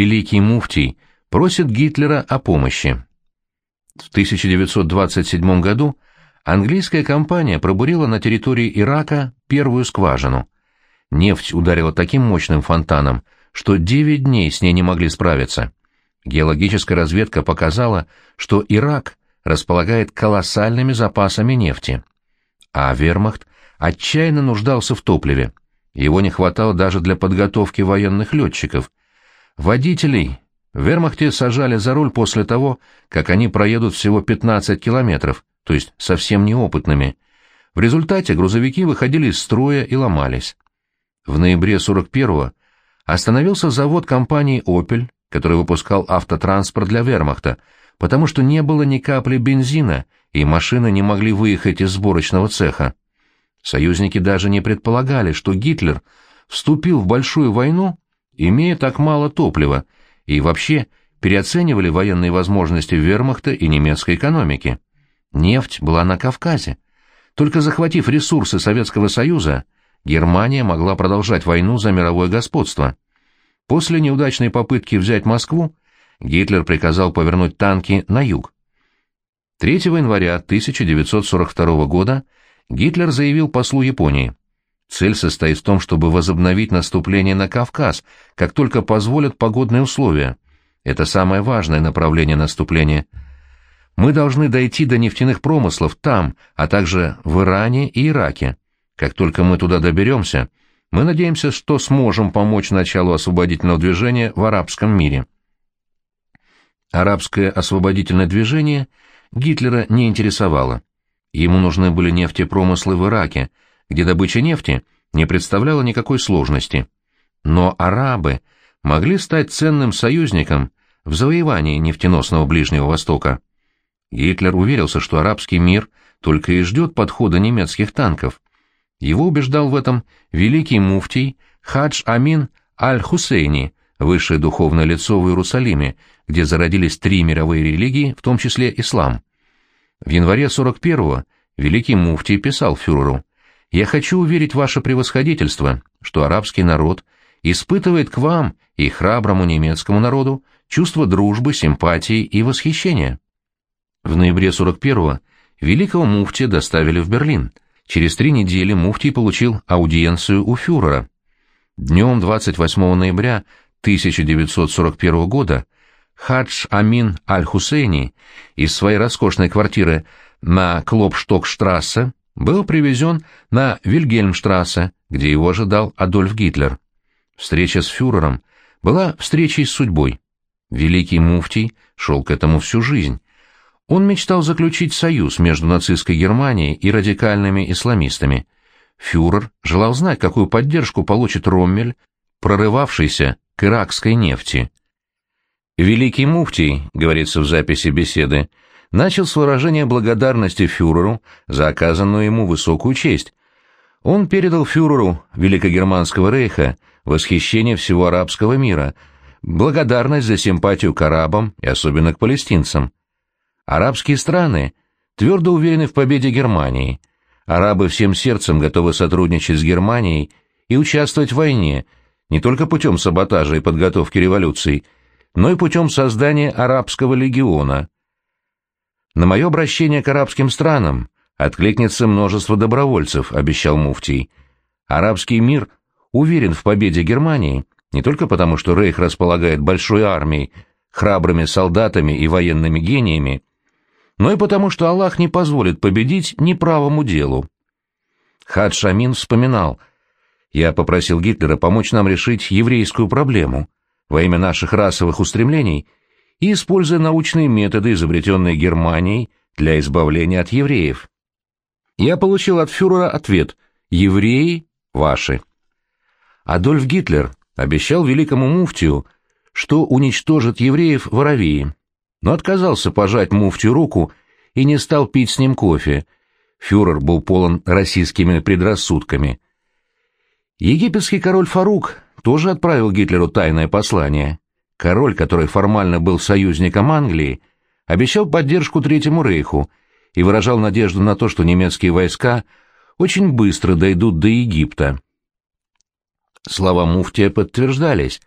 великий муфтий просит Гитлера о помощи. В 1927 году английская компания пробурила на территории Ирака первую скважину. Нефть ударила таким мощным фонтаном, что 9 дней с ней не могли справиться. Геологическая разведка показала, что Ирак располагает колоссальными запасами нефти. А вермахт отчаянно нуждался в топливе. Его не хватало даже для подготовки военных летчиков. Водителей в вермахте сажали за руль после того, как они проедут всего 15 километров, то есть совсем неопытными. В результате грузовики выходили из строя и ломались. В ноябре 41-го остановился завод компании «Опель», который выпускал автотранспорт для вермахта, потому что не было ни капли бензина, и машины не могли выехать из сборочного цеха. Союзники даже не предполагали, что Гитлер вступил в большую войну, имея так мало топлива, и вообще переоценивали военные возможности вермахта и немецкой экономики. Нефть была на Кавказе. Только захватив ресурсы Советского Союза, Германия могла продолжать войну за мировое господство. После неудачной попытки взять Москву, Гитлер приказал повернуть танки на юг. 3 января 1942 года Гитлер заявил послу Японии, цель состоит в том, чтобы возобновить наступление на Кавказ, как только позволят погодные условия. Это самое важное направление наступления. Мы должны дойти до нефтяных промыслов там, а также в Иране и Ираке. Как только мы туда доберемся, мы надеемся, что сможем помочь началу освободительного движения в арабском мире. Арабское освободительное движение Гитлера не интересовало. Ему нужны были нефтепромыслы в Ираке, где добыча нефти не представляла никакой сложности. Но арабы могли стать ценным союзником в завоевании нефтеносного Ближнего Востока. Гитлер уверился, что арабский мир только и ждет подхода немецких танков. Его убеждал в этом великий муфтий Хадж Амин Аль-Хусейни, высшее духовное лицо в Иерусалиме, где зародились три мировые религии, в том числе ислам. В январе 41-го великий муфтий писал фюреру «Я хочу уверить ваше превосходительство, что арабский народ испытывает к вам и храброму немецкому народу чувство дружбы, симпатии и восхищения». В ноябре 41-го великого муфтия доставили в Берлин. Через три недели муфтий получил аудиенцию у фюрера. Днем 28 ноября 1941 года Хадж Амин Аль-Хусейни из своей роскошной квартиры на Клопштокштрассе был привезен на Вильгельмштрассе, где его ожидал Адольф Гитлер. Встреча с фюрером была встречей с судьбой. Великий муфтий шел к этому всю жизнь. Он мечтал заключить союз между нацистской Германией и радикальными исламистами. Фюрер желал знать, какую поддержку получит Роммель, прорывавшийся к иракской нефти. Великий муфтий, говорится в записи беседы, начал с выражения благодарности фюреру за оказанную ему высокую честь. Он передал фюреру Великогерманского рейха восхищение всего арабского мира, благодарность за симпатию к арабам и особенно к палестинцам. Арабские страны твердо уверены в победе Германии. Арабы всем сердцем готовы сотрудничать с Германией и участвовать в войне, не только путем саботажа и подготовки революций, но и путем создания арабского легиона. На мое обращение к арабским странам откликнется множество добровольцев, обещал муфтий. Арабский мир уверен в победе Германии не только потому, что Рейх располагает большой армией, храбрыми солдатами и военными гениями, но и потому, что Аллах не позволит победить неправому делу. Хадж Шамин вспоминал, «Я попросил Гитлера помочь нам решить еврейскую проблему во имя наших расовых устремлений и используя научные методы, изобретенные Германией для избавления от евреев. Я получил от фюрера ответ «Евреи ваши». Адольф Гитлер обещал великому муфтию, что уничтожит евреев в Аравии, но отказался пожать муфтию руку и не стал пить с ним кофе. Фюрер был полон российскими предрассудками. Египетский король Фарук тоже отправил Гитлеру тайное послание. Король, который формально был союзником Англии, обещал поддержку Третьему Рейху и выражал надежду на то, что немецкие войска очень быстро дойдут до Египта. Слова муфтия подтверждались.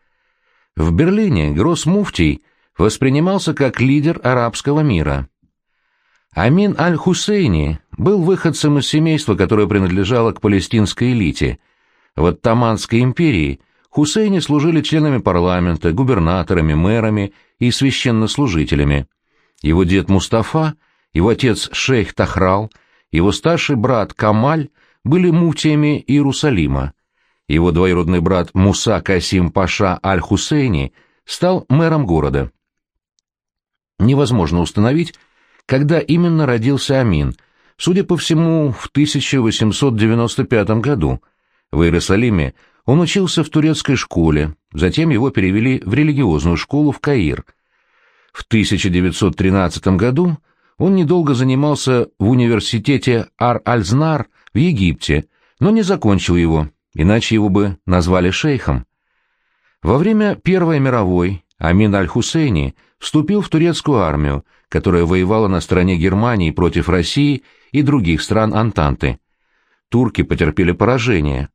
В Берлине Гросс-Муфтий воспринимался как лидер арабского мира. Амин аль-Хусейни был выходцем из семейства, которое принадлежало к палестинской элите. В Оттаманской империи Хусейни служили членами парламента, губернаторами, мэрами и священнослужителями. Его дед Мустафа, его отец шейх Тахрал, его старший брат Камаль были муфтиями Иерусалима. Его двоюродный брат Муса Касим Паша Аль-Хусейни стал мэром города. Невозможно установить, когда именно родился Амин, судя по всему, в 1895 году. В Иерусалиме он учился в турецкой школе, затем его перевели в религиозную школу в Каир. В 1913 году он недолго занимался в университете Ар-Аль-Знар в Египте, но не закончил его, иначе его бы назвали шейхом. Во время Первой мировой Амин аль-Хусейни вступил в турецкую армию, которая воевала на стороне Германии против России и других стран Антанты. Турки потерпели поражение.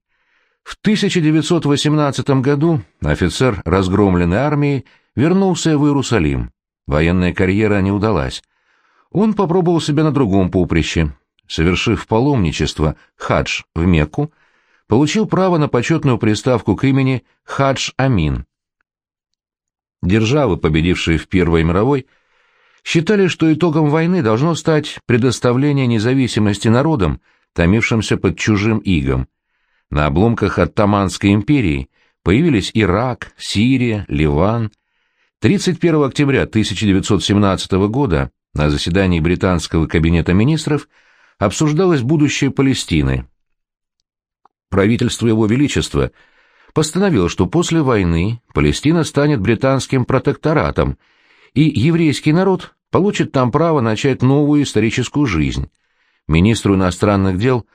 В 1918 году офицер разгромленной армии вернулся в Иерусалим. Военная карьера не удалась. Он попробовал себя на другом поприще. Совершив паломничество хадж в Мекку, получил право на почетную приставку к имени Хадж Амин. Державы, победившие в Первой мировой, считали, что итогом войны должно стать предоставление независимости народам, томившимся под чужим игом. На обломках Оттаманской империи появились Ирак, Сирия, Ливан. 31 октября 1917 года на заседании британского кабинета министров обсуждалось будущее Палестины. Правительство Его Величества – постановил, что после войны Палестина станет британским протекторатом, и еврейский народ получит там право начать новую историческую жизнь. Министру иностранных дел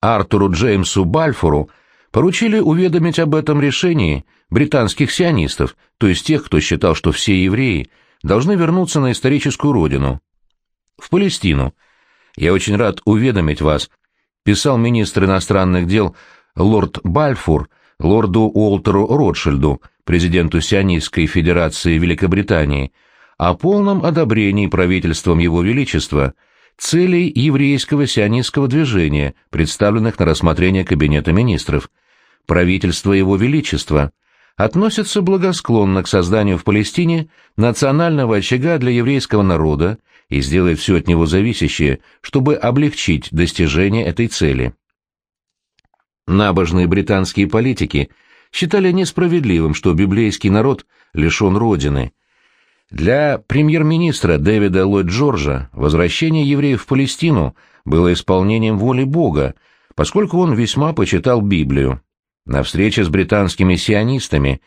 Артуру Джеймсу Бальфору поручили уведомить об этом решении британских сионистов, то есть тех, кто считал, что все евреи должны вернуться на историческую родину. В Палестину. Я очень рад уведомить вас, писал министр иностранных дел лорд Бальфур лорду Уолтеру Ротшильду, президенту Сионистской Федерации Великобритании, о полном одобрении правительством Его Величества целей еврейского сионистского движения, представленных на рассмотрение Кабинета министров. Правительство Его Величества относится благосклонно к созданию в Палестине национального очага для еврейского народа и сделает все от него зависящее, чтобы облегчить достижение этой цели. Набожные британские политики считали несправедливым, что библейский народ лишен родины. Для премьер-министра Дэвида Ллойд Джорджа возвращение евреев в Палестину было исполнением воли Бога, поскольку он весьма почитал Библию. На встрече с британскими сионистами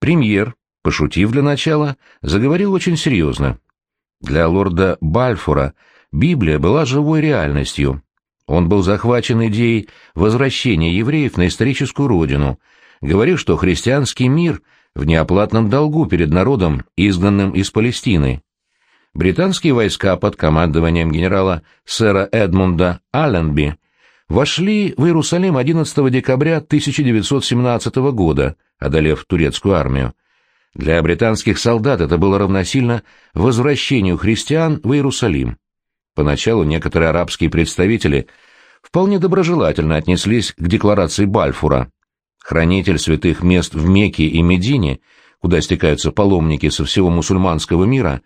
премьер, пошутив для начала, заговорил очень серьезно. Для лорда Бальфура Библия была живой реальностью, он был захвачен идеей возвращения евреев на историческую родину, говорил, что христианский мир в неоплатном долгу перед народом, изгнанным из Палестины. Британские войска под командованием генерала сэра Эдмунда Алленби вошли в Иерусалим 11 декабря 1917 года, одолев турецкую армию. Для британских солдат это было равносильно возвращению христиан в Иерусалим. Поначалу некоторые арабские представители вполне доброжелательно отнеслись к декларации Бальфура. Хранитель святых мест в Мекке и Медине, куда стекаются паломники со всего мусульманского мира,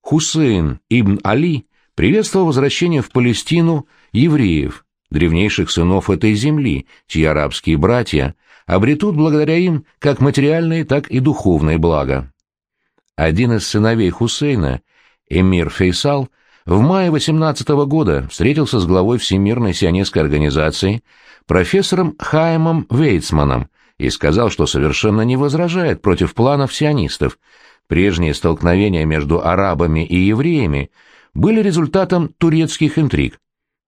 Хусейн ибн Али приветствовал возвращение в Палестину евреев, древнейших сынов этой земли, чьи арабские братья обретут благодаря им как материальные, так и духовные блага. Один из сыновей Хусейна, эмир Фейсал, в мае 18 года встретился с главой Всемирной сионистской организации профессором Хаймом Вейцманом и сказал, что совершенно не возражает против планов сионистов. Прежние столкновения между арабами и евреями были результатом турецких интриг.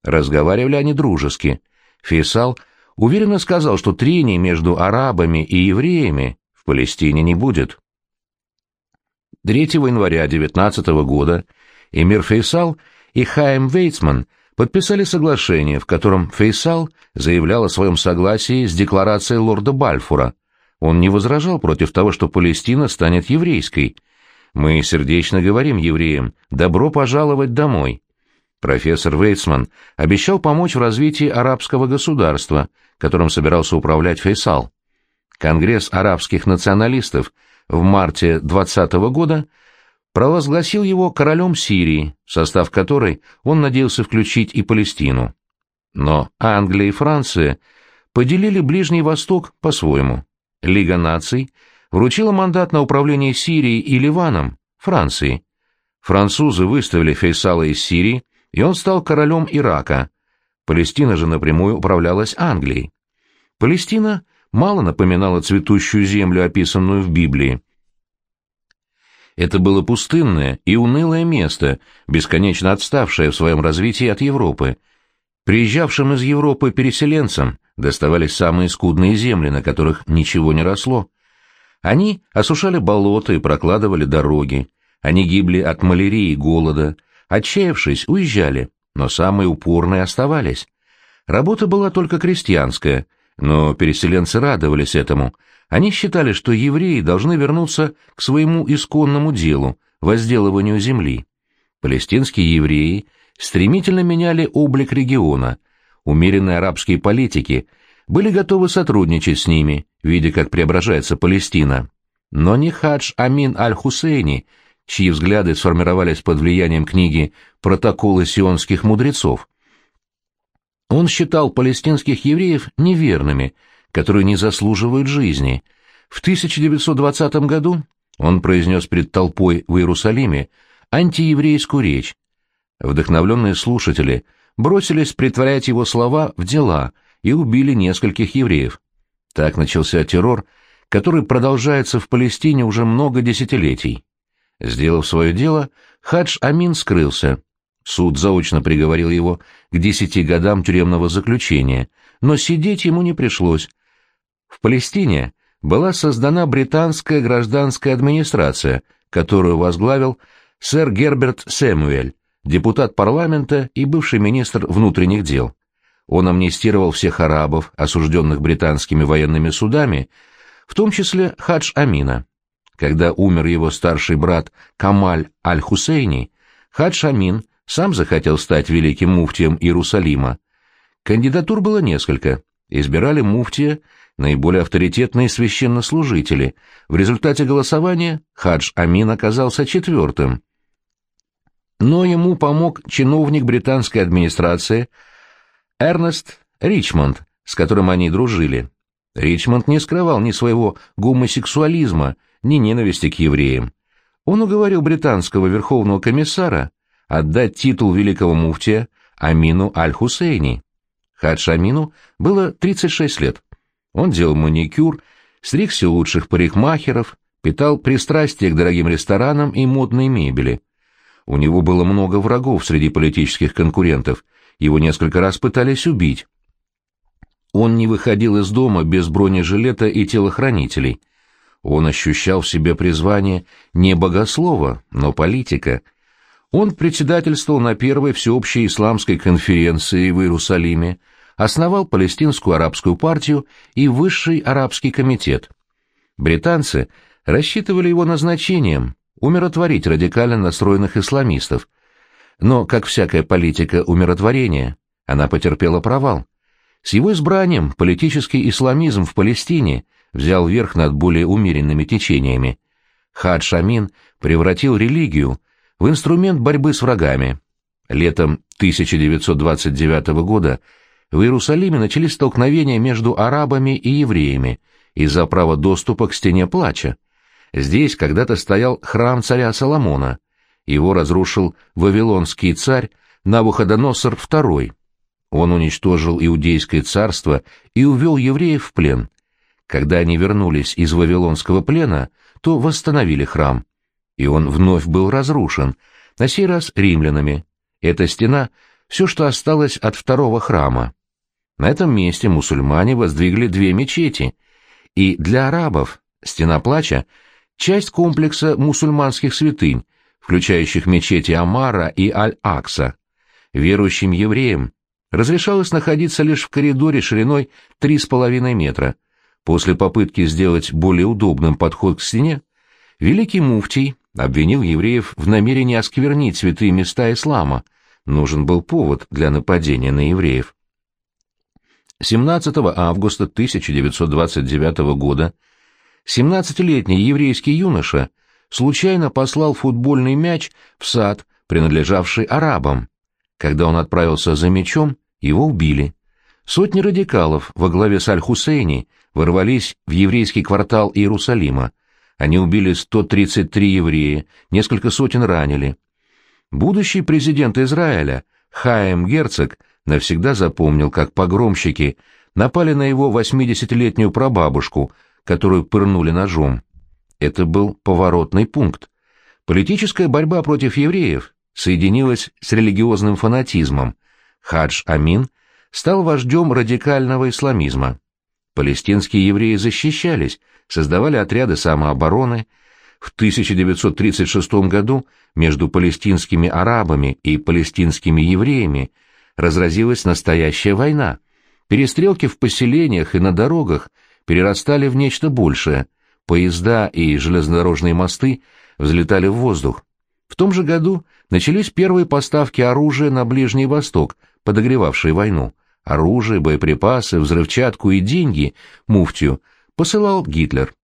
Разговаривали они дружески. Фейсал уверенно сказал, что трений между арабами и евреями в Палестине не будет. 3 января 19 года Эмир Фейсал и Хайм Вейцман подписали соглашение, в котором Фейсал заявлял о своем согласии с декларацией лорда Бальфура. Он не возражал против того, что Палестина станет еврейской. Мы сердечно говорим евреям «добро пожаловать домой». Профессор Вейцман обещал помочь в развитии арабского государства, которым собирался управлять Фейсал. Конгресс арабских националистов в марте 20 года провозгласил его королем Сирии, состав которой он надеялся включить и Палестину. Но Англия и Франция поделили Ближний Восток по-своему. Лига наций вручила мандат на управление Сирией и Ливаном Франции. Французы выставили Фейсала из Сирии, и он стал королем Ирака. Палестина же напрямую управлялась Англией. Палестина мало напоминала цветущую землю, описанную в Библии. Это было пустынное и унылое место, бесконечно отставшее в своем развитии от Европы. Приезжавшим из Европы переселенцам доставались самые скудные земли, на которых ничего не росло. Они осушали болота и прокладывали дороги. Они гибли от малярии и голода. Отчаявшись, уезжали, но самые упорные оставались. Работа была только крестьянская, но переселенцы радовались этому. Они считали, что евреи должны вернуться к своему исконному делу, возделыванию земли. Палестинские евреи стремительно меняли облик региона – умеренные арабские политики были готовы сотрудничать с ними, видя, как преображается Палестина. Но не Хадж Амин Аль-Хусейни, чьи взгляды сформировались под влиянием книги «Протоколы сионских мудрецов». Он считал палестинских евреев неверными, которые не заслуживают жизни. В 1920 году он произнес перед толпой в Иерусалиме антиеврейскую речь. Вдохновленные слушатели – бросились притворять его слова в дела и убили нескольких евреев. Так начался террор, который продолжается в Палестине уже много десятилетий. Сделав свое дело, Хадж Амин скрылся. Суд заочно приговорил его к десяти годам тюремного заключения, но сидеть ему не пришлось. В Палестине была создана британская гражданская администрация, которую возглавил сэр Герберт Сэмуэль, депутат парламента и бывший министр внутренних дел. Он амнистировал всех арабов, осужденных британскими военными судами, в том числе Хадж Амина. Когда умер его старший брат Камаль Аль-Хусейни, Хадж Амин сам захотел стать великим муфтием Иерусалима. Кандидатур было несколько. Избирали муфтия наиболее авторитетные священнослужители. В результате голосования Хадж Амин оказался четвертым. Но ему помог чиновник британской администрации Эрнест Ричмонд, с которым они дружили. Ричмонд не скрывал ни своего гомосексуализма, ни ненависти к евреям. Он уговорил британского верховного комиссара отдать титул великого муфтия Амину Аль-Хусейни. Хадж Амину было 36 лет. Он делал маникюр, стригся у лучших парикмахеров, питал пристрастие к дорогим ресторанам и модной мебели. У него было много врагов среди политических конкурентов, его несколько раз пытались убить. Он не выходил из дома без бронежилета и телохранителей. Он ощущал в себе призвание не богослова, но политика. Он председательствовал на первой всеобщей исламской конференции в Иерусалиме, основал Палестинскую арабскую партию и Высший арабский комитет. Британцы рассчитывали его назначением, умиротворить радикально настроенных исламистов. Но, как всякая политика умиротворения, она потерпела провал. С его избранием политический исламизм в Палестине взял верх над более умеренными течениями. Хадж Амин превратил религию в инструмент борьбы с врагами. Летом 1929 года в Иерусалиме начались столкновения между арабами и евреями из-за права доступа к стене плача. Здесь когда-то стоял храм царя Соломона. Его разрушил вавилонский царь Навуходоносор II. Он уничтожил иудейское царство и увел евреев в плен. Когда они вернулись из вавилонского плена, то восстановили храм. И он вновь был разрушен, на сей раз римлянами. Эта стена — все, что осталось от второго храма. На этом месте мусульмане воздвигли две мечети, и для арабов стена плача часть комплекса мусульманских святынь, включающих мечети Амара и Аль-Акса. Верующим евреям разрешалось находиться лишь в коридоре шириной 3,5 метра. После попытки сделать более удобным подход к стене, великий муфтий обвинил евреев в намерении осквернить святые места ислама. Нужен был повод для нападения на евреев. 17 августа 1929 года 17-летний еврейский юноша случайно послал футбольный мяч в сад, принадлежавший арабам. Когда он отправился за мячом, его убили. Сотни радикалов во главе с Аль-Хусейни ворвались в еврейский квартал Иерусалима. Они убили 133 еврея, несколько сотен ранили. Будущий президент Израиля, Хаим Герцог, навсегда запомнил, как погромщики напали на его 80-летнюю прабабушку, которую пырнули ножом. Это был поворотный пункт. Политическая борьба против евреев соединилась с религиозным фанатизмом. Хадж Амин стал вождем радикального исламизма. Палестинские евреи защищались, создавали отряды самообороны. В 1936 году между палестинскими арабами и палестинскими евреями разразилась настоящая война. Перестрелки в поселениях и на дорогах перерастали в нечто большее. Поезда и железнодорожные мосты взлетали в воздух. В том же году начались первые поставки оружия на Ближний Восток, подогревавшие войну. Оружие, боеприпасы, взрывчатку и деньги муфтию посылал Гитлер.